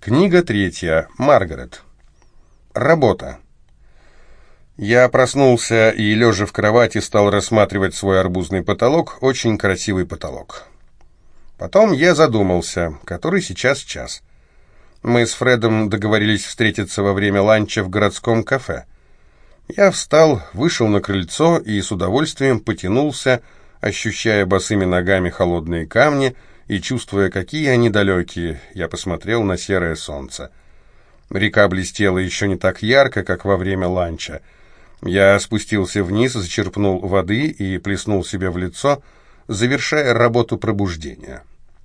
Книга третья. Маргарет. Работа. Я проснулся и, лежа в кровати, стал рассматривать свой арбузный потолок, очень красивый потолок. Потом я задумался, который сейчас час. Мы с Фредом договорились встретиться во время ланча в городском кафе. Я встал, вышел на крыльцо и с удовольствием потянулся, ощущая босыми ногами холодные камни и чувствуя, какие они далекие, я посмотрел на серое солнце. Река блестела еще не так ярко, как во время ланча. Я спустился вниз, зачерпнул воды и плеснул себе в лицо, завершая работу пробуждения.